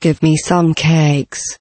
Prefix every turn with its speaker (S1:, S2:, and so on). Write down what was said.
S1: Give me some cakes.